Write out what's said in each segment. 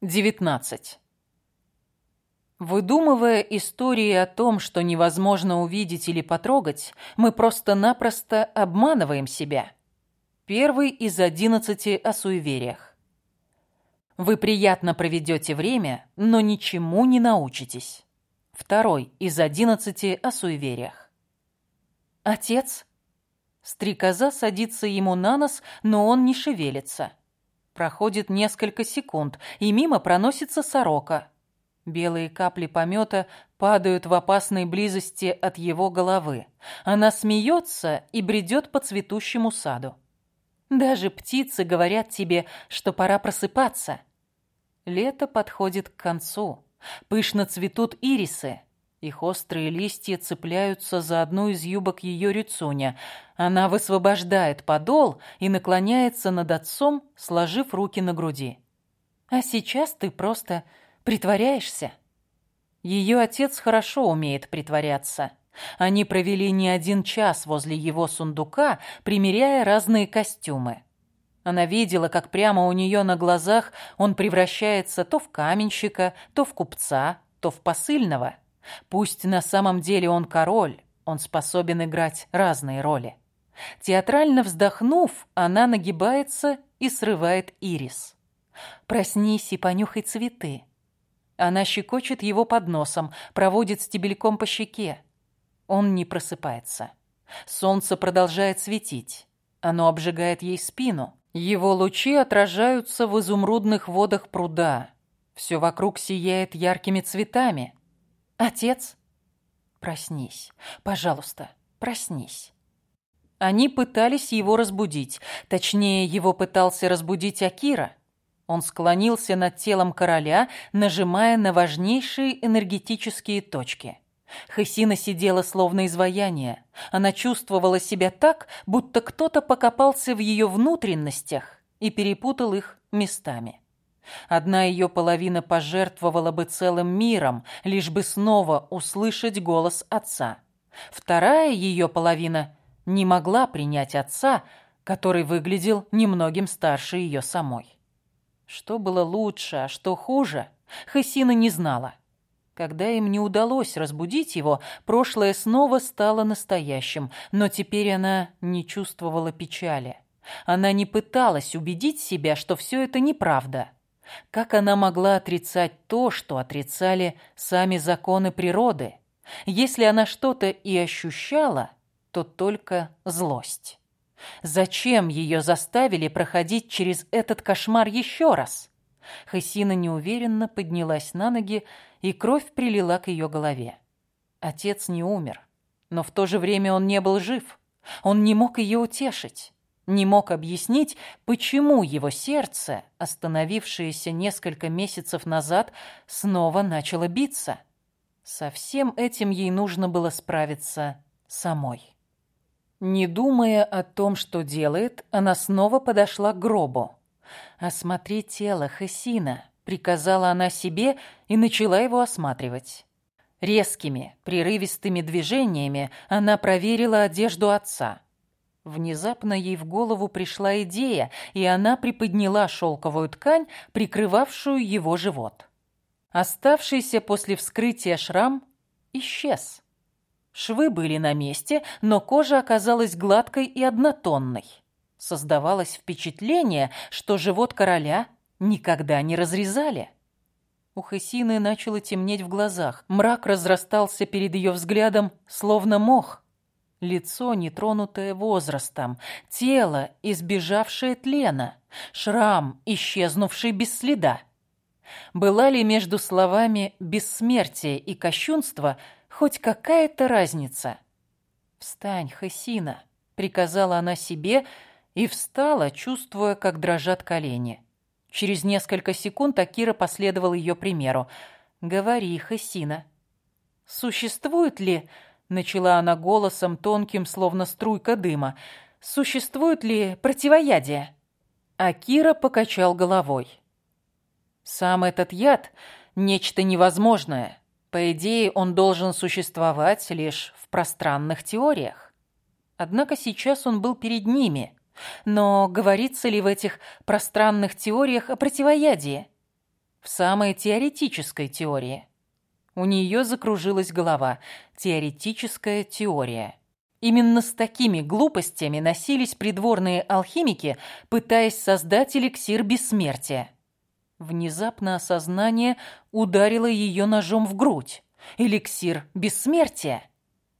19. Выдумывая истории о том, что невозможно увидеть или потрогать, мы просто-напросто обманываем себя. Первый из одиннадцати о суевериях. Вы приятно проведете время, но ничему не научитесь. Второй из одиннадцати о суевериях. Отец? Стрекоза садится ему на нос, но он не шевелится. Проходит несколько секунд, и мимо проносится сорока. Белые капли помета падают в опасной близости от его головы. Она смеется и бредет по цветущему саду. Даже птицы говорят тебе, что пора просыпаться. Лето подходит к концу. Пышно цветут ирисы. Их острые листья цепляются за одну из юбок ее рицуня. Она высвобождает подол и наклоняется над отцом, сложив руки на груди. А сейчас ты просто притворяешься. Ее отец хорошо умеет притворяться. Они провели не один час возле его сундука, примеряя разные костюмы. Она видела, как прямо у нее на глазах он превращается то в каменщика, то в купца, то в посыльного – Пусть на самом деле он король, он способен играть разные роли. Театрально вздохнув, она нагибается и срывает ирис. «Проснись и понюхай цветы». Она щекочет его под носом, проводит стебельком по щеке. Он не просыпается. Солнце продолжает светить. Оно обжигает ей спину. Его лучи отражаются в изумрудных водах пруда. Все вокруг сияет яркими цветами. «Отец?» «Проснись. Пожалуйста, проснись». Они пытались его разбудить. Точнее, его пытался разбудить Акира. Он склонился над телом короля, нажимая на важнейшие энергетические точки. Хасина сидела словно изваяние. Она чувствовала себя так, будто кто-то покопался в ее внутренностях и перепутал их местами. Одна ее половина пожертвовала бы целым миром, лишь бы снова услышать голос отца. Вторая ее половина не могла принять отца, который выглядел немногим старше ее самой. Что было лучше, а что хуже, Хасина не знала. Когда им не удалось разбудить его, прошлое снова стало настоящим, но теперь она не чувствовала печали. Она не пыталась убедить себя, что все это неправда – как она могла отрицать то, что отрицали сами законы природы? Если она что-то и ощущала, то только злость. Зачем ее заставили проходить через этот кошмар еще раз? Хасина неуверенно поднялась на ноги, и кровь прилила к ее голове. Отец не умер, но в то же время он не был жив. Он не мог ее утешить не мог объяснить, почему его сердце, остановившееся несколько месяцев назад, снова начало биться. Со всем этим ей нужно было справиться самой. Не думая о том, что делает, она снова подошла к гробу. «Осмотри тело Хасина», — приказала она себе и начала его осматривать. Резкими, прерывистыми движениями она проверила одежду отца — Внезапно ей в голову пришла идея, и она приподняла шелковую ткань, прикрывавшую его живот. Оставшийся после вскрытия шрам исчез. Швы были на месте, но кожа оказалась гладкой и однотонной. Создавалось впечатление, что живот короля никогда не разрезали. У Хесины начало темнеть в глазах. Мрак разрастался перед ее взглядом, словно мох – Лицо, нетронутое возрастом, тело, избежавшее тлена, шрам, исчезнувший без следа. Была ли между словами «бессмертие» и «кощунство» хоть какая-то разница? «Встань, Хасина», — приказала она себе и встала, чувствуя, как дрожат колени. Через несколько секунд Акира последовал ее примеру. «Говори, Хасина, существует ли...» Начала она голосом, тонким, словно струйка дыма. «Существует ли противоядие?» А Кира покачал головой. «Сам этот яд — нечто невозможное. По идее, он должен существовать лишь в пространных теориях. Однако сейчас он был перед ними. Но говорится ли в этих пространных теориях о противоядии? в самой теоретической теории. У нее закружилась голова. Теоретическая теория. Именно с такими глупостями носились придворные алхимики, пытаясь создать эликсир бессмертия. Внезапно осознание ударило ее ножом в грудь. Эликсир бессмертия.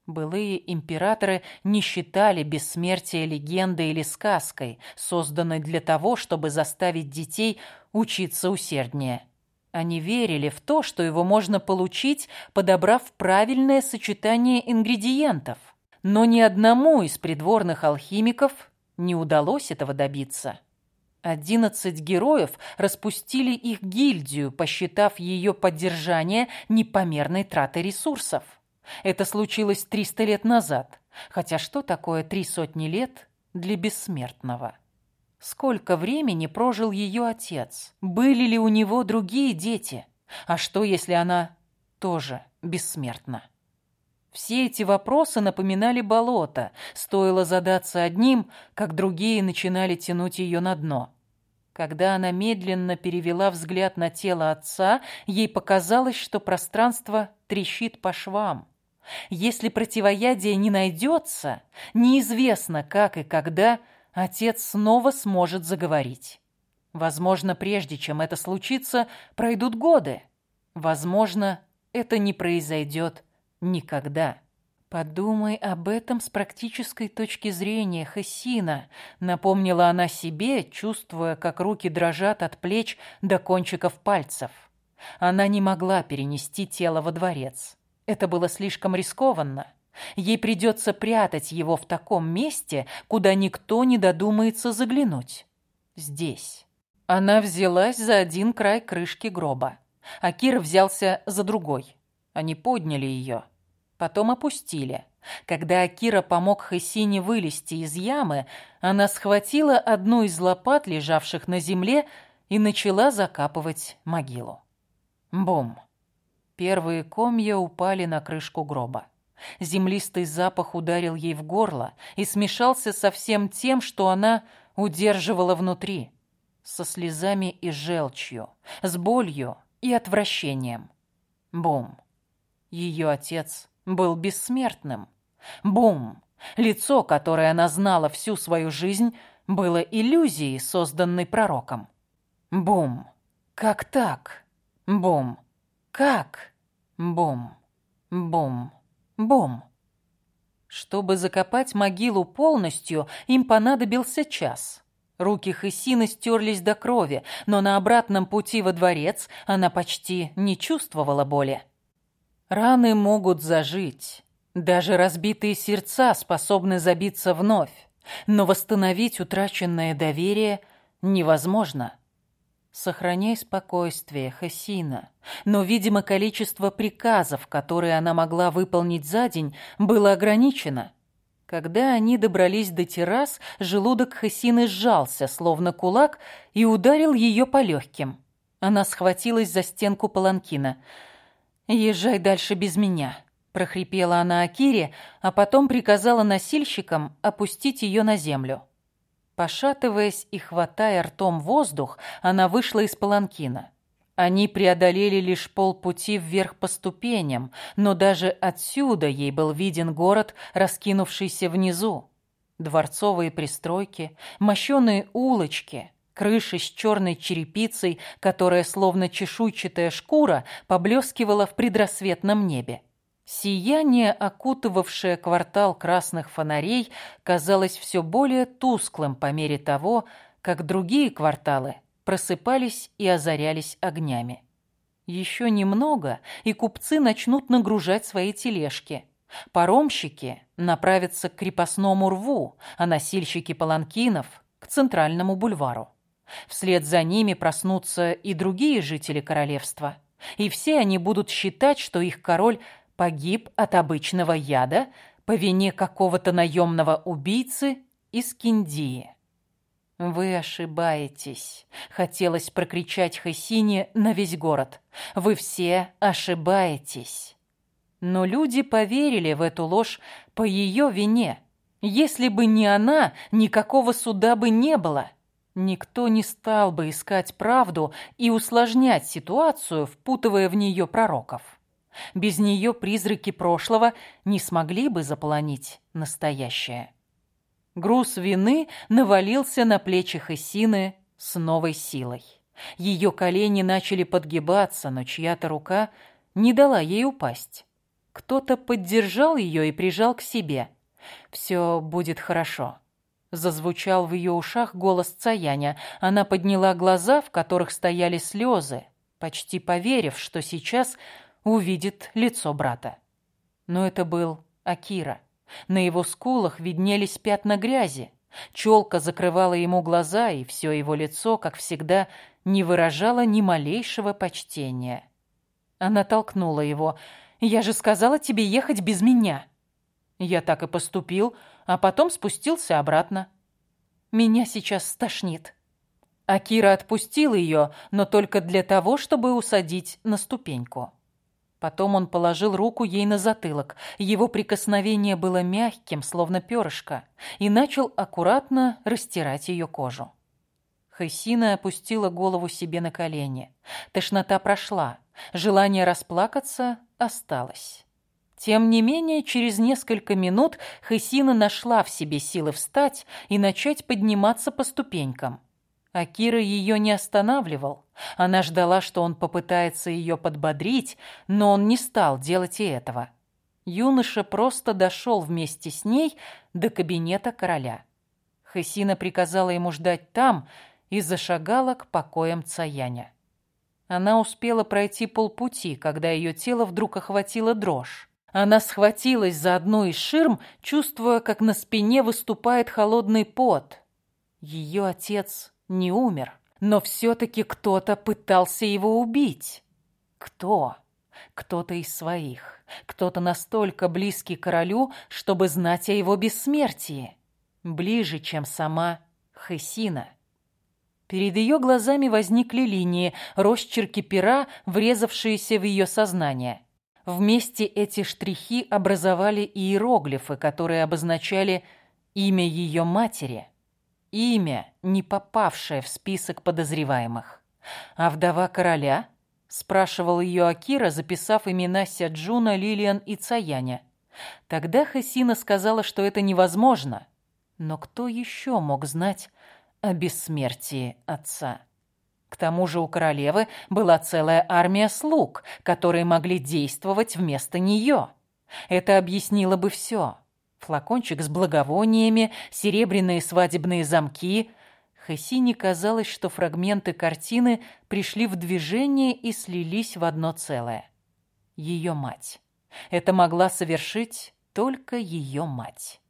Былые императоры не считали бессмертие легендой или сказкой, созданной для того, чтобы заставить детей учиться усерднее. Они верили в то, что его можно получить, подобрав правильное сочетание ингредиентов. Но ни одному из придворных алхимиков не удалось этого добиться. Одиннадцать героев распустили их гильдию, посчитав ее поддержание непомерной тратой ресурсов. Это случилось триста лет назад, хотя что такое три сотни лет для бессмертного? Сколько времени прожил ее отец? Были ли у него другие дети? А что, если она тоже бессмертна? Все эти вопросы напоминали болото. Стоило задаться одним, как другие начинали тянуть ее на дно. Когда она медленно перевела взгляд на тело отца, ей показалось, что пространство трещит по швам. Если противоядие не найдется, неизвестно, как и когда отец снова сможет заговорить. Возможно, прежде чем это случится, пройдут годы. Возможно, это не произойдет никогда. «Подумай об этом с практической точки зрения, Хессина», напомнила она себе, чувствуя, как руки дрожат от плеч до кончиков пальцев. Она не могла перенести тело во дворец. Это было слишком рискованно. Ей придется прятать его в таком месте, куда никто не додумается заглянуть. Здесь. Она взялась за один край крышки гроба, а Кир взялся за другой. Они подняли ее потом опустили. Когда Акира помог Хасине вылезти из ямы, она схватила одну из лопат, лежавших на земле, и начала закапывать могилу. Бум! Первые комья упали на крышку гроба. Землистый запах ударил ей в горло и смешался со всем тем, что она удерживала внутри, со слезами и желчью, с болью и отвращением. Бум! Ее отец был бессмертным. Бум! Лицо, которое она знала всю свою жизнь, было иллюзией, созданной пророком. Бум! Как так? Бум! Как? Бум! Бум! Бум! Чтобы закопать могилу полностью, им понадобился час. Руки Хысины стерлись до крови, но на обратном пути во дворец она почти не чувствовала боли. Раны могут зажить. Даже разбитые сердца способны забиться вновь. Но восстановить утраченное доверие невозможно. Сохраняй спокойствие, Хасина. Но, видимо, количество приказов, которые она могла выполнить за день, было ограничено. Когда они добрались до террас, желудок Хасины сжался, словно кулак, и ударил ее по легким. Она схватилась за стенку паланкина – «Езжай дальше без меня», – прохрипела она Акире, а потом приказала носильщикам опустить ее на землю. Пошатываясь и хватая ртом воздух, она вышла из паланкина. Они преодолели лишь полпути вверх по ступеням, но даже отсюда ей был виден город, раскинувшийся внизу. Дворцовые пристройки, мощеные улочки – Крыша с черной черепицей, которая, словно чешуйчатая шкура, поблескивала в предрассветном небе. Сияние, окутывавшее квартал красных фонарей, казалось все более тусклым по мере того, как другие кварталы просыпались и озарялись огнями. Еще немного, и купцы начнут нагружать свои тележки. Паромщики направятся к крепостному рву, а носильщики паланкинов – к центральному бульвару. Вслед за ними проснутся и другие жители королевства. И все они будут считать, что их король погиб от обычного яда по вине какого-то наемного убийцы из Киндии. «Вы ошибаетесь», — хотелось прокричать Хасине на весь город. «Вы все ошибаетесь». Но люди поверили в эту ложь по ее вине. Если бы не она, никакого суда бы не было. Никто не стал бы искать правду и усложнять ситуацию, впутывая в нее пророков. Без нее призраки прошлого не смогли бы заполонить настоящее. Груз вины навалился на плечи Хессины с новой силой. Ее колени начали подгибаться, но чья-то рука не дала ей упасть. Кто-то поддержал ее и прижал к себе. «Все будет хорошо». Зазвучал в ее ушах голос Цаяня. Она подняла глаза, в которых стояли слезы, почти поверив, что сейчас увидит лицо брата. Но это был Акира. На его скулах виднелись пятна грязи. Челка закрывала ему глаза, и все его лицо, как всегда, не выражало ни малейшего почтения. Она толкнула его. «Я же сказала тебе ехать без меня». Я так и поступил, а потом спустился обратно. Меня сейчас стошнит. Акира отпустил ее, но только для того, чтобы усадить на ступеньку. Потом он положил руку ей на затылок. Его прикосновение было мягким, словно перышко, и начал аккуратно растирать ее кожу. Хессина опустила голову себе на колени. Тошнота прошла, желание расплакаться осталось. Тем не менее, через несколько минут Хессина нашла в себе силы встать и начать подниматься по ступенькам. А Кира ее не останавливал. Она ждала, что он попытается ее подбодрить, но он не стал делать и этого. Юноша просто дошел вместе с ней до кабинета короля. Хесина приказала ему ждать там и зашагала к покоям Цаяня. Она успела пройти полпути, когда ее тело вдруг охватило дрожь. Она схватилась за одну из ширм, чувствуя, как на спине выступает холодный пот. Ее отец не умер, но все-таки кто-то пытался его убить. Кто? Кто-то из своих. Кто-то настолько близкий королю, чтобы знать о его бессмертии. Ближе, чем сама Хесина. Перед ее глазами возникли линии, росчерки пера, врезавшиеся в ее сознание. Вместе эти штрихи образовали иероглифы, которые обозначали имя ее матери – Имя, не попавшее в список подозреваемых. А вдова короля? Спрашивал ее Акира, записав имена Сяджуна, Лилиан и Цаяня. Тогда Хасина сказала, что это невозможно. Но кто еще мог знать о бессмертии отца? К тому же у королевы была целая армия слуг, которые могли действовать вместо нее. Это объяснило бы все. Флакончик с благовониями, серебряные свадебные замки. Хессине казалось, что фрагменты картины пришли в движение и слились в одно целое. Ее мать. Это могла совершить только ее мать.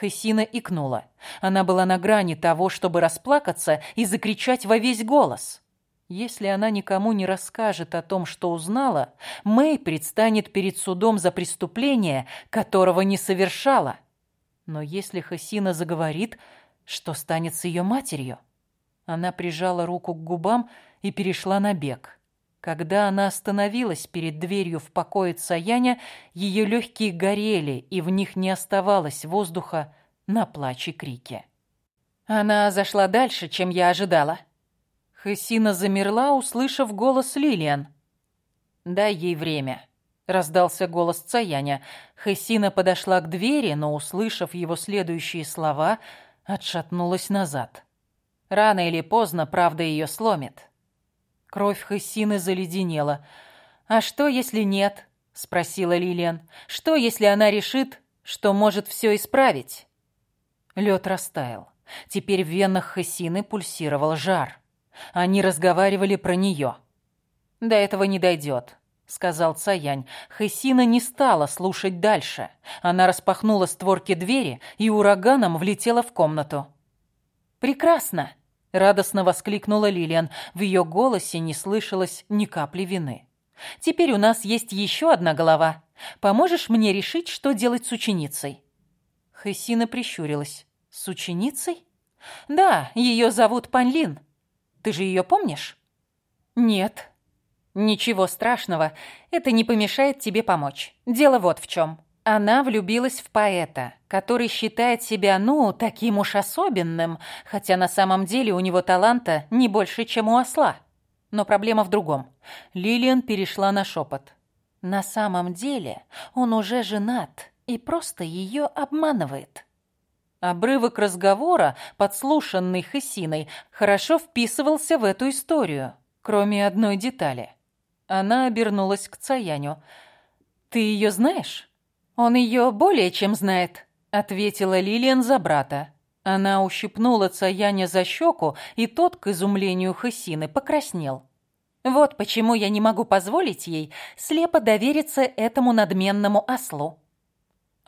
Хессина икнула. Она была на грани того, чтобы расплакаться и закричать во весь голос. Если она никому не расскажет о том, что узнала, Мэй предстанет перед судом за преступление, которого не совершала. Но если Хасина заговорит, что станет с ее матерью? Она прижала руку к губам и перешла на бег. Когда она остановилась перед дверью в покое Цаяня, ее легкие горели, и в них не оставалось воздуха на плач и крики. Она зашла дальше, чем я ожидала. Хессина замерла, услышав голос Лилиан. «Дай ей время», — раздался голос Цаяня. Хессина подошла к двери, но, услышав его следующие слова, отшатнулась назад. Рано или поздно правда ее сломит. Кровь Хессины заледенела. «А что, если нет?» — спросила Лилиан. «Что, если она решит, что может все исправить?» Лед растаял. Теперь в венах Хессины пульсировал жар. Они разговаривали про нее. «До этого не дойдет», — сказал Цаянь. Хэсина не стала слушать дальше. Она распахнула створки двери и ураганом влетела в комнату. «Прекрасно!» — радостно воскликнула Лилиан. В ее голосе не слышалось ни капли вины. «Теперь у нас есть еще одна голова. Поможешь мне решить, что делать с ученицей?» Хэсина прищурилась. «С ученицей?» «Да, ее зовут Панлин. Ты же ее помнишь?» «Нет». «Ничего страшного, это не помешает тебе помочь. Дело вот в чем. Она влюбилась в поэта, который считает себя, ну, таким уж особенным, хотя на самом деле у него таланта не больше, чем у осла. Но проблема в другом. Лилиан перешла на шепот. На самом деле он уже женат и просто ее обманывает. Обрывок разговора, подслушанный Хессиной, хорошо вписывался в эту историю, кроме одной детали. Она обернулась к Цаяню. «Ты ее знаешь?» «Он ее более чем знает», — ответила Лилиан за брата. Она ущипнула Цаяня за щеку, и тот, к изумлению Хессины, покраснел. «Вот почему я не могу позволить ей слепо довериться этому надменному ослу».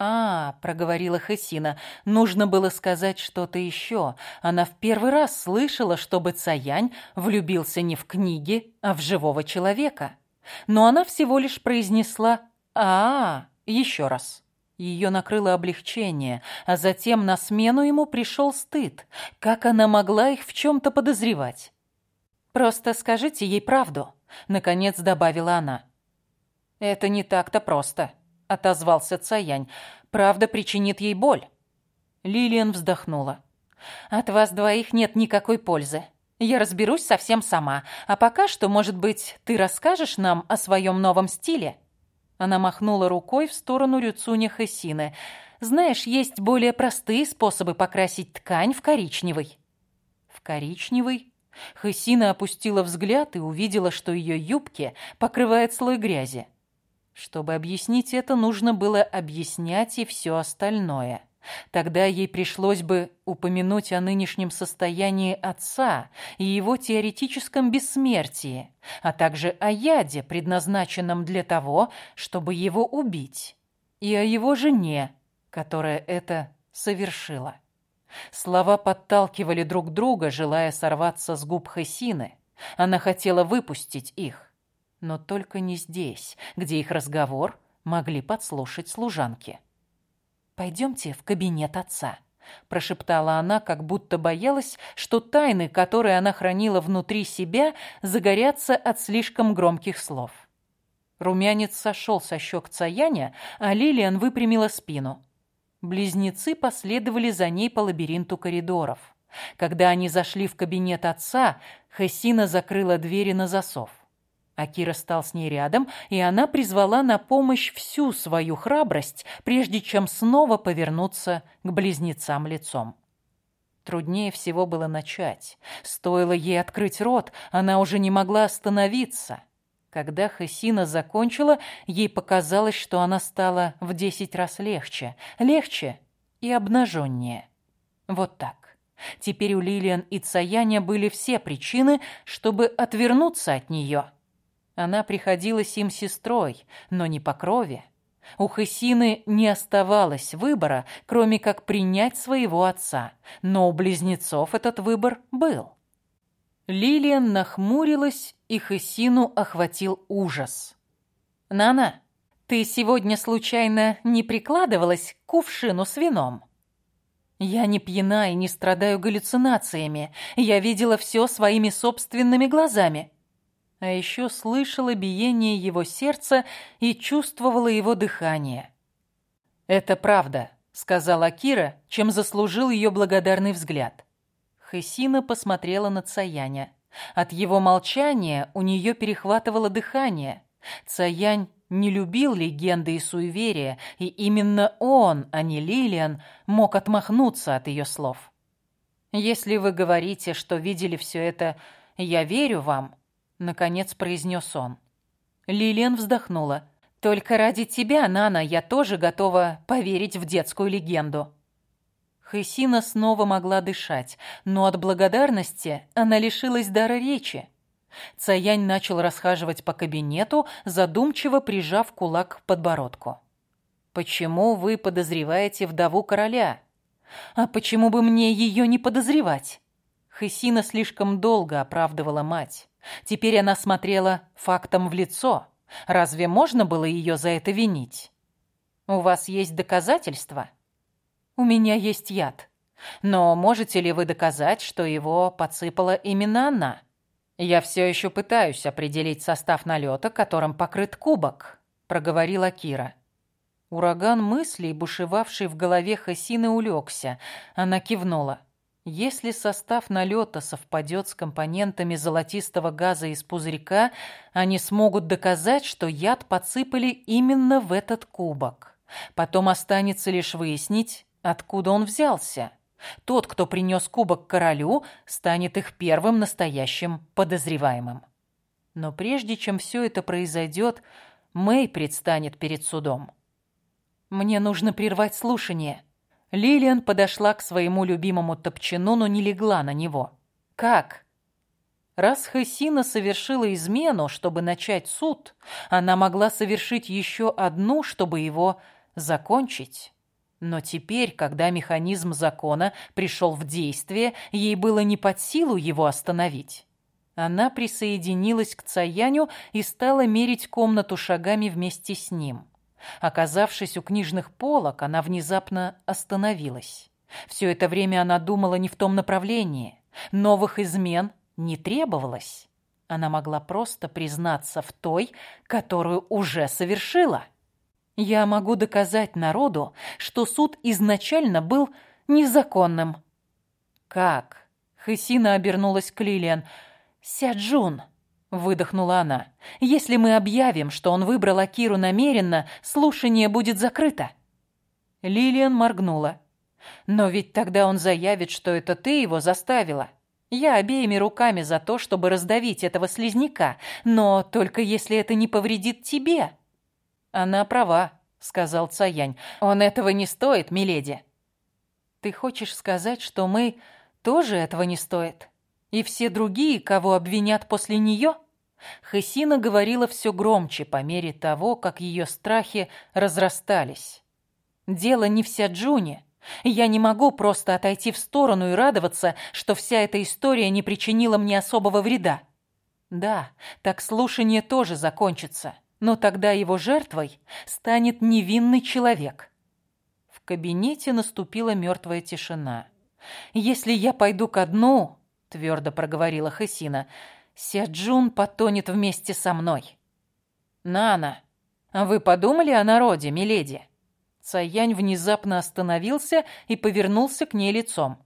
«А, — проговорила Хасина, — нужно было сказать что-то еще. Она в первый раз слышала, чтобы Цаянь влюбился не в книги, а в живого человека. Но она всего лишь произнесла «А, -а еще раз». Ее накрыло облегчение, а затем на смену ему пришел стыд. Как она могла их в чем-то подозревать? «Просто скажите ей правду», — наконец добавила она. «Это не так-то просто», отозвался Цаянь. «Правда причинит ей боль». Лилиан вздохнула. «От вас двоих нет никакой пользы. Я разберусь совсем сама. А пока что, может быть, ты расскажешь нам о своем новом стиле?» Она махнула рукой в сторону Рюцуня Хессины. «Знаешь, есть более простые способы покрасить ткань в коричневый». «В коричневый?» Хессина опустила взгляд и увидела, что ее юбки покрывает слой грязи. Чтобы объяснить это, нужно было объяснять и все остальное. Тогда ей пришлось бы упомянуть о нынешнем состоянии отца и его теоретическом бессмертии, а также о яде, предназначенном для того, чтобы его убить, и о его жене, которая это совершила. Слова подталкивали друг друга, желая сорваться с губ Хасины. Она хотела выпустить их. Но только не здесь, где их разговор могли подслушать служанки. «Пойдемте в кабинет отца», — прошептала она, как будто боялась, что тайны, которые она хранила внутри себя, загорятся от слишком громких слов. Румянец сошел со щек Цаяня, а Лилиан выпрямила спину. Близнецы последовали за ней по лабиринту коридоров. Когда они зашли в кабинет отца, Хессина закрыла двери на засов. Акира стал с ней рядом, и она призвала на помощь всю свою храбрость, прежде чем снова повернуться к близнецам лицом. Труднее всего было начать. Стоило ей открыть рот, она уже не могла остановиться. Когда Хасина закончила, ей показалось, что она стала в десять раз легче. Легче и обнаженнее. Вот так. Теперь у Лилиан и Цаяня были все причины, чтобы отвернуться от нее. Она приходилась им сестрой, но не по крови. У Хесины не оставалось выбора, кроме как принять своего отца, но у близнецов этот выбор был. Лилиан нахмурилась, и Хесину охватил ужас. «Нана, ты сегодня случайно не прикладывалась к кувшину с вином?» «Я не пьяна и не страдаю галлюцинациями. Я видела все своими собственными глазами» а еще слышала биение его сердца и чувствовала его дыхание. «Это правда», — сказала Кира, чем заслужил ее благодарный взгляд. Хесина посмотрела на Цаяня. От его молчания у нее перехватывало дыхание. Цаянь не любил легенды и суеверия, и именно он, а не Лилиан, мог отмахнуться от ее слов. «Если вы говорите, что видели все это, я верю вам», наконец произнес он. Лилиан вздохнула. «Только ради тебя, Нана, я тоже готова поверить в детскую легенду». Хесина снова могла дышать, но от благодарности она лишилась дара речи. Цаянь начал расхаживать по кабинету, задумчиво прижав кулак к подбородку. «Почему вы подозреваете вдову короля? А почему бы мне ее не подозревать?» Хесина слишком долго оправдывала мать. Теперь она смотрела фактом в лицо. Разве можно было ее за это винить? «У вас есть доказательства?» «У меня есть яд. Но можете ли вы доказать, что его подсыпала именно она?» «Я все еще пытаюсь определить состав налета, которым покрыт кубок», — проговорила Кира. Ураган мыслей, бушевавший в голове Хасины, улегся. Она кивнула. Если состав налета совпадет с компонентами золотистого газа из пузырька, они смогут доказать, что яд подсыпали именно в этот кубок. Потом останется лишь выяснить, откуда он взялся. Тот, кто принес кубок королю, станет их первым настоящим подозреваемым. Но прежде чем все это произойдет, Мэй предстанет перед судом. «Мне нужно прервать слушание». Лилиан подошла к своему любимому топчану, но не легла на него. «Как?» Раз Хесина совершила измену, чтобы начать суд, она могла совершить еще одну, чтобы его закончить. Но теперь, когда механизм закона пришел в действие, ей было не под силу его остановить. Она присоединилась к Цаяню и стала мерить комнату шагами вместе с ним. Оказавшись у книжных полок, она внезапно остановилась. Все это время она думала не в том направлении. Новых измен не требовалось. Она могла просто признаться в той, которую уже совершила. Я могу доказать народу, что суд изначально был незаконным. Как? Хысина обернулась к Лилиан. Сяджун, выдохнула она. Если мы объявим, что он выбрал Акиру намеренно, слушание будет закрыто. Лилиан моргнула. Но ведь тогда он заявит, что это ты его заставила. Я обеими руками за то, чтобы раздавить этого слизняка, но только если это не повредит тебе. «Она права», — сказал Цаянь. «Он этого не стоит, миледи». «Ты хочешь сказать, что мы тоже этого не стоит? И все другие, кого обвинят после нее?» Хесина говорила все громче по мере того, как ее страхи разрастались. «Дело не в Сяджуне. Я не могу просто отойти в сторону и радоваться, что вся эта история не причинила мне особого вреда. Да, так слушание тоже закончится но тогда его жертвой станет невинный человек. В кабинете наступила мертвая тишина. «Если я пойду ко дну», — твердо проговорила Хасина, — «Сяджун потонет вместе со мной». «Нана, вы подумали о народе, миледи?» Цаянь внезапно остановился и повернулся к ней лицом.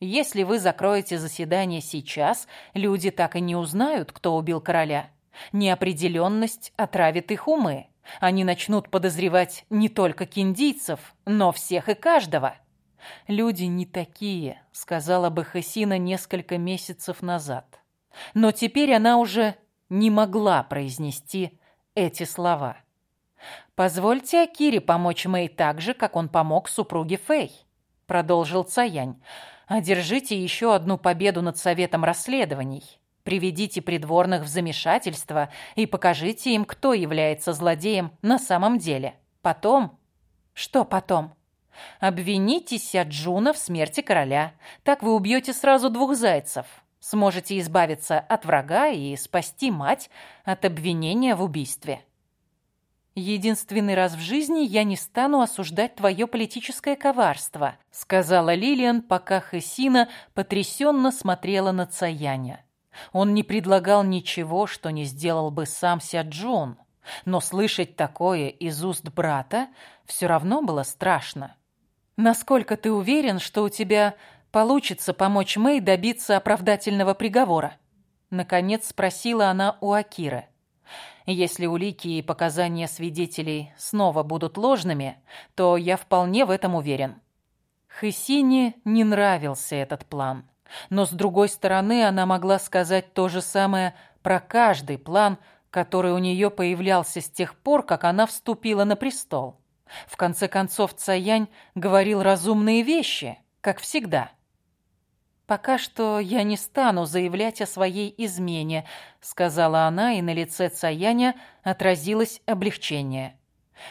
«Если вы закроете заседание сейчас, люди так и не узнают, кто убил короля. Неопределенность отравит их умы. Они начнут подозревать не только киндийцев, но всех и каждого. «Люди не такие», — сказала бы Хасина несколько месяцев назад. Но теперь она уже не могла произнести эти слова. «Позвольте Акире помочь Мэй так же, как он помог супруге Фэй», — продолжил Цаянь. «Одержите еще одну победу над Советом расследований. Приведите придворных в замешательство и покажите им, кто является злодеем на самом деле. Потом... Что потом? Обвините Сяджуна в смерти короля. Так вы убьете сразу двух зайцев. Сможете избавиться от врага и спасти мать от обвинения в убийстве. «Единственный раз в жизни я не стану осуждать твое политическое коварство», сказала Лилиан, пока Хесина потрясенно смотрела на Цаяня. Он не предлагал ничего, что не сделал бы сам Сяджун, но слышать такое из уст брата все равно было страшно. «Насколько ты уверен, что у тебя получится помочь Мэй добиться оправдательного приговора?» Наконец спросила она у Акиры. «Если улики и показания свидетелей снова будут ложными, то я вполне в этом уверен». Хысине не нравился этот план. Но, с другой стороны, она могла сказать то же самое про каждый план, который у нее появлялся с тех пор, как она вступила на престол. В конце концов, Цаянь говорил разумные вещи, как всегда. «Пока что я не стану заявлять о своей измене», — сказала она, и на лице Цаяня отразилось облегчение.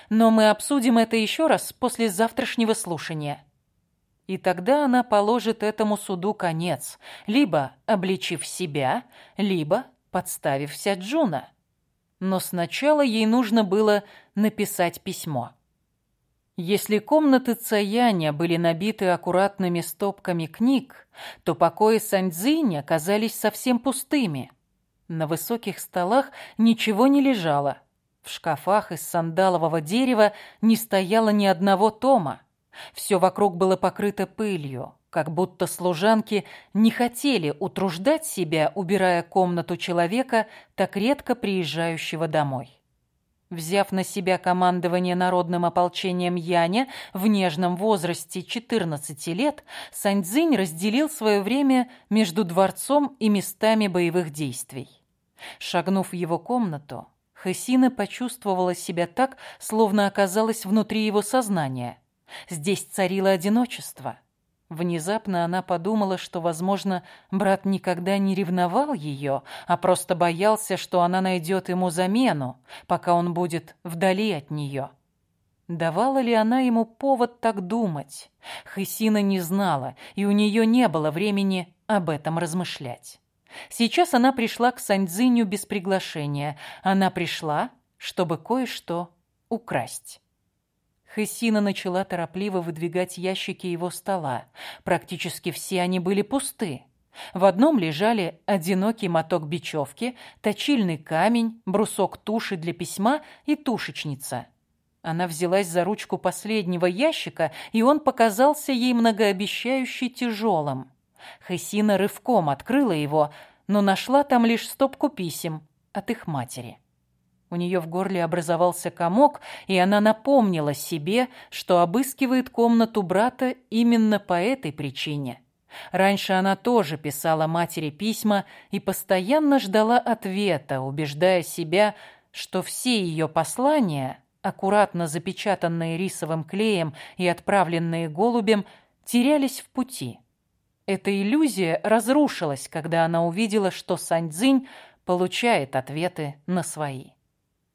«Но мы обсудим это еще раз после завтрашнего слушания». И тогда она положит этому суду конец, либо обличив себя, либо подставив Сяджуна. Но сначала ей нужно было написать письмо. Если комнаты Цаяня были набиты аккуратными стопками книг, то покои Саньцзиня казались совсем пустыми. На высоких столах ничего не лежало. В шкафах из сандалового дерева не стояло ни одного тома. Все вокруг было покрыто пылью, как будто служанки не хотели утруждать себя, убирая комнату человека, так редко приезжающего домой. Взяв на себя командование народным ополчением Яня в нежном возрасте 14 лет, Саньцзинь разделил свое время между дворцом и местами боевых действий. Шагнув в его комнату, Хасина почувствовала себя так, словно оказалась внутри его сознания. Здесь царило одиночество. Внезапно она подумала, что, возможно, брат никогда не ревновал ее, а просто боялся, что она найдет ему замену, пока он будет вдали от нее. Давала ли она ему повод так думать? Хысина не знала, и у нее не было времени об этом размышлять. Сейчас она пришла к Саньцзиню без приглашения. Она пришла, чтобы кое-что украсть. Хессина начала торопливо выдвигать ящики его стола. Практически все они были пусты. В одном лежали одинокий моток бечевки, точильный камень, брусок туши для письма и тушечница. Она взялась за ручку последнего ящика, и он показался ей многообещающе тяжелым. Хессина рывком открыла его, но нашла там лишь стопку писем от их матери. У нее в горле образовался комок, и она напомнила себе, что обыскивает комнату брата именно по этой причине. Раньше она тоже писала матери письма и постоянно ждала ответа, убеждая себя, что все ее послания, аккуратно запечатанные рисовым клеем и отправленные голубем, терялись в пути. Эта иллюзия разрушилась, когда она увидела, что Саньцзинь получает ответы на свои.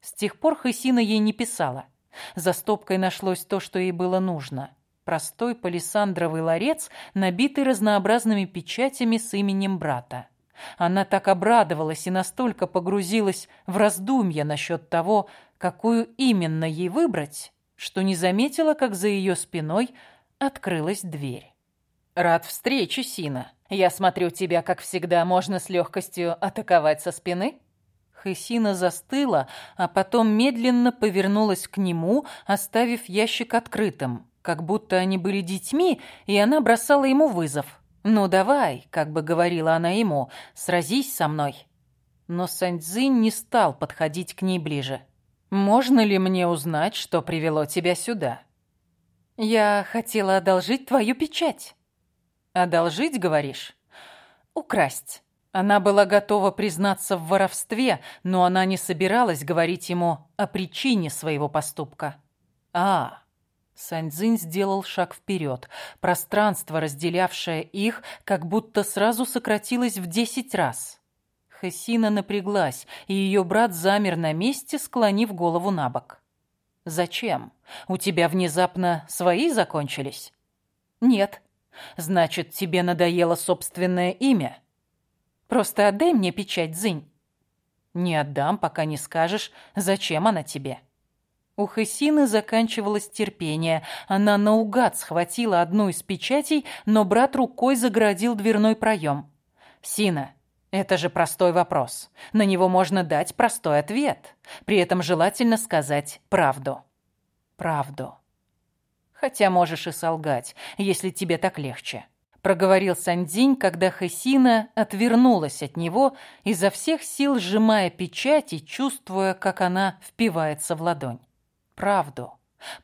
С тех пор Хысина ей не писала. За стопкой нашлось то, что ей было нужно. Простой палисандровый ларец, набитый разнообразными печатями с именем брата. Она так обрадовалась и настолько погрузилась в раздумья насчет того, какую именно ей выбрать, что не заметила, как за ее спиной открылась дверь. «Рад встрече, Сина. Я смотрю, тебя, как всегда, можно с легкостью атаковать со спины?» Хесина застыла, а потом медленно повернулась к нему, оставив ящик открытым, как будто они были детьми, и она бросала ему вызов. «Ну давай», — как бы говорила она ему, — «сразись со мной». Но Саньцзинь не стал подходить к ней ближе. «Можно ли мне узнать, что привело тебя сюда?» «Я хотела одолжить твою печать». «Одолжить, говоришь?» «Украсть». Она была готова признаться в воровстве, но она не собиралась говорить ему о причине своего поступка. «А...» Саньцзинь сделал шаг вперед. Пространство, разделявшее их, как будто сразу сократилось в десять раз. Хесина напряглась, и ее брат замер на месте, склонив голову на бок. «Зачем? У тебя внезапно свои закончились?» «Нет». «Значит, тебе надоело собственное имя?» Просто отдай мне печать, Зынь». «Не отдам, пока не скажешь, зачем она тебе». У Хысины заканчивалось терпение. Она наугад схватила одну из печатей, но брат рукой загородил дверной проем. «Сина, это же простой вопрос. На него можно дать простой ответ. При этом желательно сказать правду». «Правду». Хотя можешь и солгать, если тебе так легче проговорил Сандинь, когда Хасина отвернулась от него, изо всех сил сжимая печать и чувствуя, как она впивается в ладонь. Правду.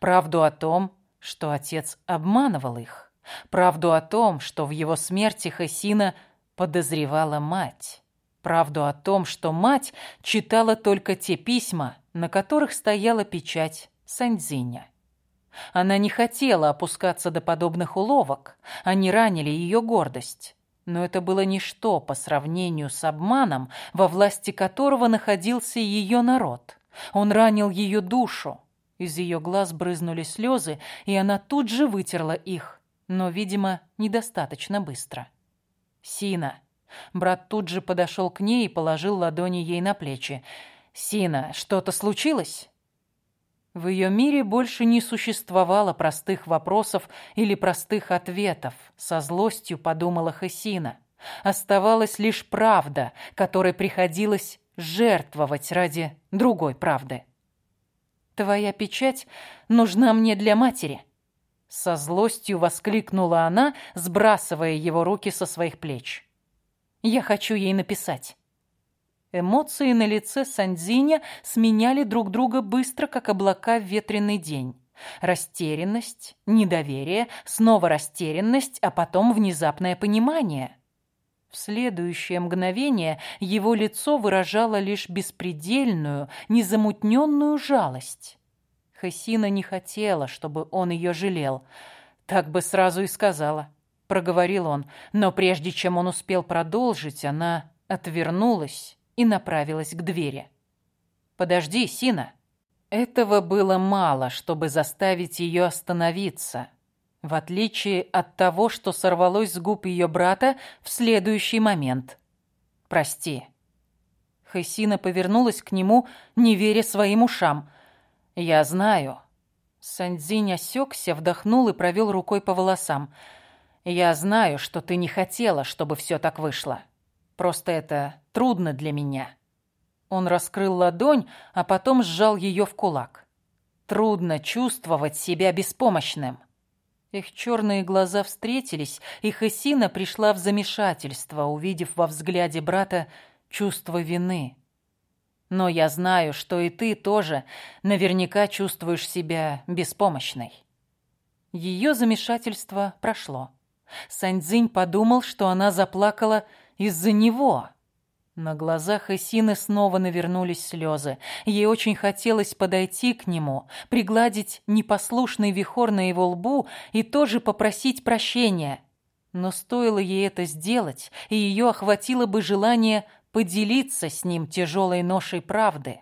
Правду о том, что отец обманывал их. Правду о том, что в его смерти Хасина подозревала мать. Правду о том, что мать читала только те письма, на которых стояла печать Сандзиня. Она не хотела опускаться до подобных уловок. Они ранили ее гордость. Но это было ничто по сравнению с обманом, во власти которого находился ее народ. Он ранил ее душу. Из ее глаз брызнули слезы, и она тут же вытерла их, но, видимо, недостаточно быстро. «Сина». Брат тут же подошел к ней и положил ладони ей на плечи. «Сина, что-то случилось?» В ее мире больше не существовало простых вопросов или простых ответов, со злостью подумала Хасина. Оставалась лишь правда, которой приходилось жертвовать ради другой правды. Твоя печать нужна мне для матери. Со злостью воскликнула она, сбрасывая его руки со своих плеч. Я хочу ей написать. Эмоции на лице Сандзиня сменяли друг друга быстро, как облака в ветреный день. Растерянность, недоверие, снова растерянность, а потом внезапное понимание. В следующее мгновение его лицо выражало лишь беспредельную, незамутненную жалость. Хасина не хотела, чтобы он ее жалел. Так бы сразу и сказала. Проговорил он, но прежде чем он успел продолжить, она отвернулась и направилась к двери. «Подожди, Сина!» Этого было мало, чтобы заставить ее остановиться, в отличие от того, что сорвалось с губ ее брата в следующий момент. «Прости». Хессина повернулась к нему, не веря своим ушам. «Я знаю». Сандзинь осекся, вдохнул и провел рукой по волосам. «Я знаю, что ты не хотела, чтобы все так вышло. Просто это трудно для меня». Он раскрыл ладонь, а потом сжал ее в кулак. Трудно чувствовать себя беспомощным. Их черные глаза встретились, и Хесина пришла в замешательство, увидев во взгляде брата чувство вины. Но я знаю, что и ты тоже наверняка чувствуешь себя беспомощной. Ее замешательство прошло. Саньцзинь подумал, что она заплакала из-за него, на глазах Эсины снова навернулись слезы. Ей очень хотелось подойти к нему, пригладить непослушный вихор на его лбу и тоже попросить прощения. Но стоило ей это сделать, и ее охватило бы желание поделиться с ним тяжелой ношей правды.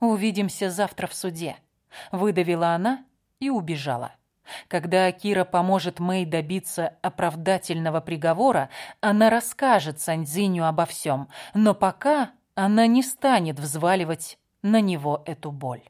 «Увидимся завтра в суде», — выдавила она и убежала. Когда Акира поможет Мэй добиться оправдательного приговора, она расскажет Саньцзиню обо всем, но пока она не станет взваливать на него эту боль.